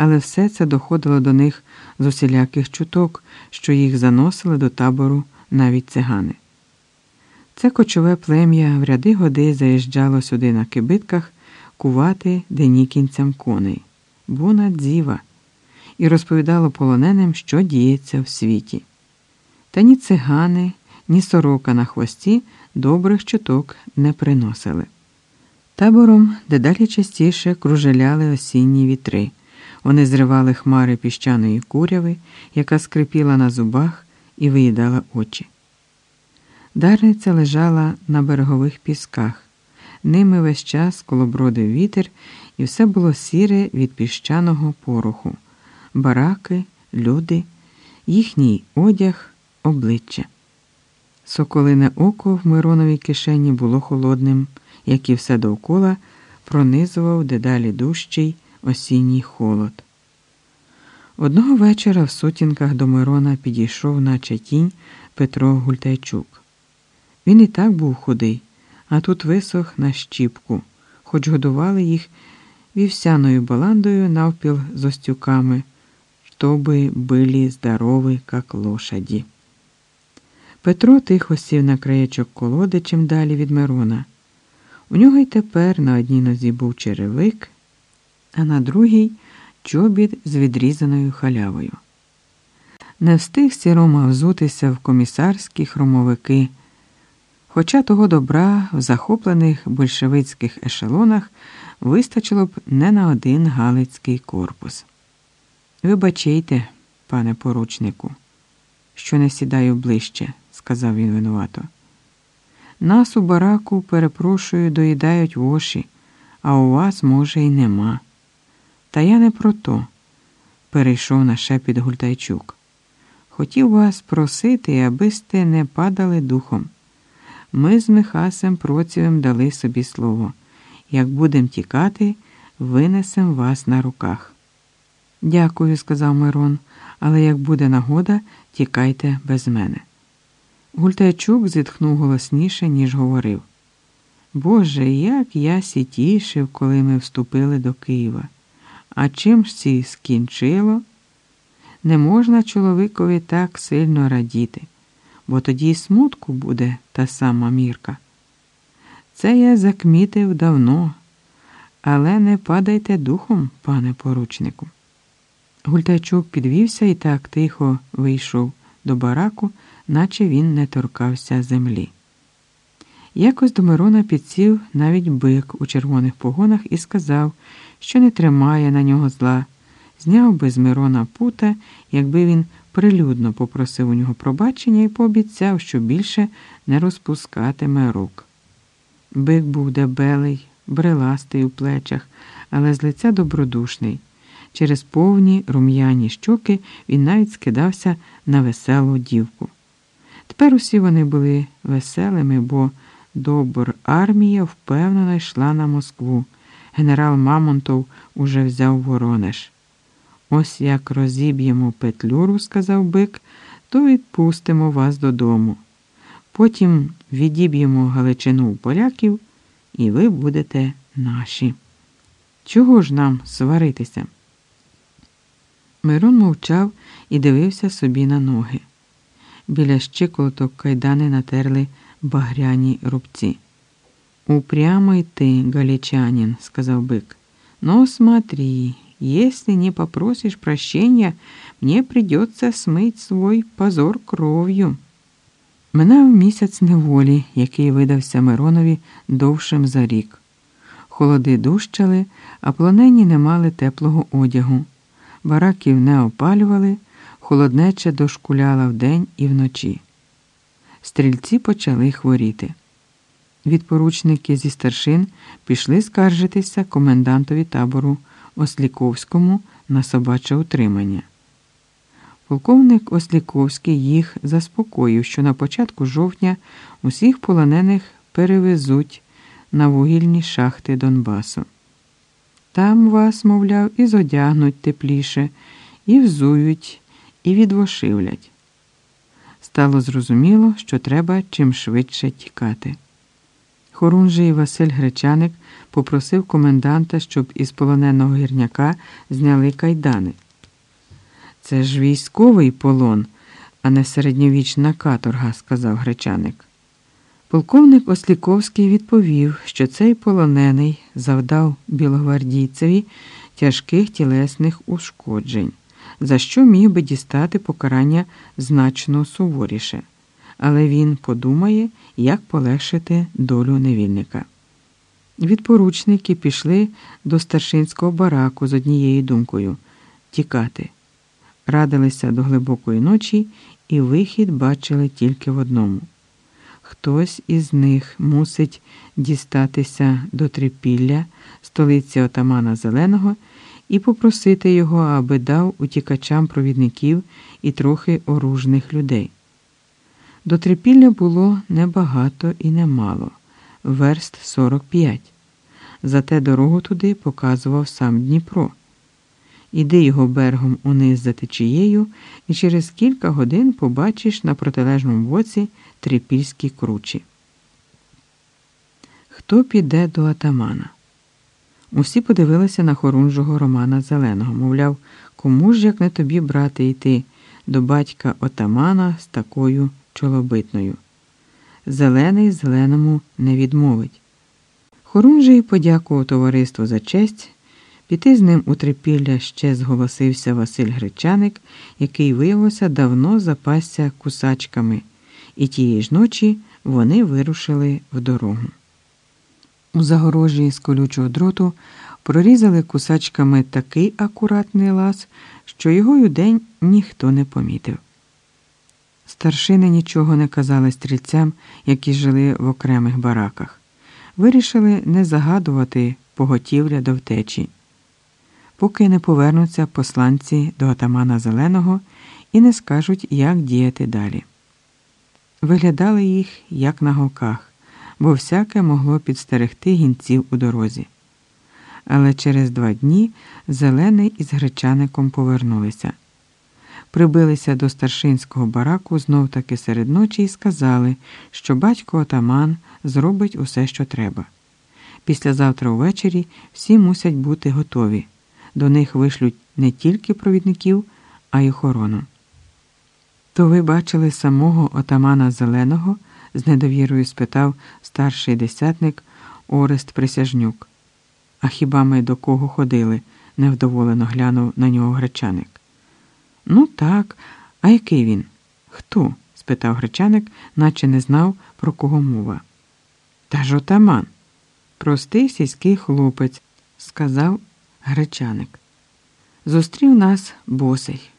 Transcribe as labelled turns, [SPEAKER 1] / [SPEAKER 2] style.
[SPEAKER 1] але все це доходило до них з усіляких чуток, що їх заносили до табору навіть цигани. Це кочове плем'я в ряди годи заїжджало сюди на кибитках кувати денікінцям коней, буна дзіва, і розповідало полоненим, що діється в світі. Та ні цигани, ні сорока на хвості добрих чуток не приносили. Табором дедалі частіше кружеляли осінні вітри. Вони зривали хмари піщаної куряви, яка скрипіла на зубах і виїдала очі. Дарниця лежала на берегових пісках. Ними весь час колобродив вітер, і все було сіре від піщаного пороху, бараки, люди, їхній одяг, обличчя. Соколине око в Мироновій кишені було холодним, як і все довкола пронизував дедалі дужчий осінній холод. Одного вечора в сутінках до Мирона підійшов наче тінь Петро Гультайчук. Він і так був худий, а тут висох на щіпку, хоч годували їх вівсяною баландою навпіл з остюками, щоби били здорові, як лошаді. Петро тихо сів на краєчок колоди чим далі від Мирона. У нього й тепер на одній нозі був черевик, а на другій чобіт з відрізаною халявою. Не встиг сірома взутися в комісарські хромовики, хоча того добра в захоплених большевицьких ешелонах вистачило б не на один галицький корпус. Вибачайте, пане поручнику, що не сідаю ближче, сказав він винувато. Нас у бараку, перепрошую, доїдають воші, а у вас, може, й нема. Та я не про то, перейшов на шепіт Гультайчук. Хотів вас просити, аби сте не падали духом. Ми з Михасем Процівим дали собі слово. Як будем тікати, винесем вас на руках. Дякую, сказав Мирон, але як буде нагода, тікайте без мене. Гультайчук зітхнув голосніше, ніж говорив. Боже, як я сітішив, коли ми вступили до Києва. А чим ж ці скінчило? Не можна чоловікові так сильно радіти, бо тоді й смутку буде та сама мірка. Це я закмітив давно, але не падайте духом, пане поручнику. Гультайчук підвівся і так тихо вийшов до бараку, наче він не торкався землі. Якось до Мирона підсів навіть бик у червоних погонах і сказав, що не тримає на нього зла, зняв би з Мирона пута, якби він прилюдно попросив у нього пробачення і пообіцяв, що більше не розпускатиме рук. Бик був дебелий, бреластий у плечах, але з лиця добродушний. Через повні рум'яні щоки він навіть скидався на веселу дівку. Тепер усі вони були веселими, бо добр армія впевнено йшла на Москву. Генерал Мамонтов уже взяв Воронеж. Ось як розіб'ємо петлюру, сказав бик, то відпустимо вас додому. Потім відіб'ємо Галичину у поляків, і ви будете наші. Чого ж нам сваритися? Мирон мовчав і дивився собі на ноги. Біля щиколоток кайдани натерли багряні рубці. Упрямо йти, галичанин, сказав бык. Но смотри, если не попросишь прощения, мне придется смыть свой позор кров'ю. Минав місяць неволі, який видався Миронові довшим за рік. Холоди дужчали, а полонені не мали теплого одягу. Бараків не опалювали, холоднеча дошкуляла вдень і вночі. Стрільці почали хворіти. Відпоручники зі старшин пішли скаржитися комендантові табору Осліковському на собаче утримання. Полковник Осліковський їх заспокоїв, що на початку жовтня усіх полонених перевезуть на вугільні шахти Донбасу. Там вас, мовляв, і зодягнуть тепліше, і взують, і відвошивлять. Стало зрозуміло, що треба чим швидше тікати. Хорунжий Василь Гречаник попросив коменданта, щоб із полоненого гірняка зняли кайдани. Це ж військовий полон, а не середньовічна каторга, сказав Гречаник. Полковник Осліковський відповів, що цей полонений завдав білогвардійцеві тяжких тілесних ушкоджень, за що міг би дістати покарання значно суворіше, але він подумає, як полегшити долю невільника. Відпоручники пішли до старшинського бараку з однією думкою тікати. Радилися до глибокої ночі і вихід бачили тільки в одному. Хтось із них мусить дістатися до трипілля, столиці отамана Зеленого, і попросити його, аби дав утікачам провідників і трохи оружних людей. До трипілля було небагато і немало, верст 45. Зате дорогу туди показував сам Дніпро. Іди його берегом униз за течією, і через кілька годин побачиш на протилежному боці трипільські кручі. Хто піде до атамана? Усі подивилися на хорунжого Романа Зеленого, мовляв, кому ж як не тобі брати йти до батька отамана з такою чолобитною. Зелений зеленому не відмовить. Хорунжий подякував товариству за честь. Піти з ним у трипілля ще зголосився Василь Гречаник, який, виявився, давно запасся кусачками, і тієї ж ночі вони вирушили в дорогу. У загорожі з колючого дроту прорізали кусачками такий акуратний лаз, що його й удень ніхто не помітив. Старшини нічого не казали стрільцям, які жили в окремих бараках. Вирішили не загадувати поготівля до втечі поки не повернуться посланці до отамана Зеленого і не скажуть, як діяти далі. Виглядали їх, як на голках, бо всяке могло підстерегти гінців у дорозі. Але через два дні Зелений із гречаником повернулися. Прибилися до старшинського бараку знов таки серед ночі і сказали, що батько отаман зробить усе, що треба. Післязавтра увечері всі мусять бути готові до них вишлють не тільки провідників, а й охорону. То ви бачили самого отамана Зеленого? З недовірою спитав старший десятник Орест Присяжнюк. А хіба ми до кого ходили? невдоволено глянув на нього гречаник. Ну, так, а який він? Хто? спитав гречаник, наче не знав, про кого мова. Та ж отаман. Простий сільський хлопець, сказав гречаник. Зустрів нас босий.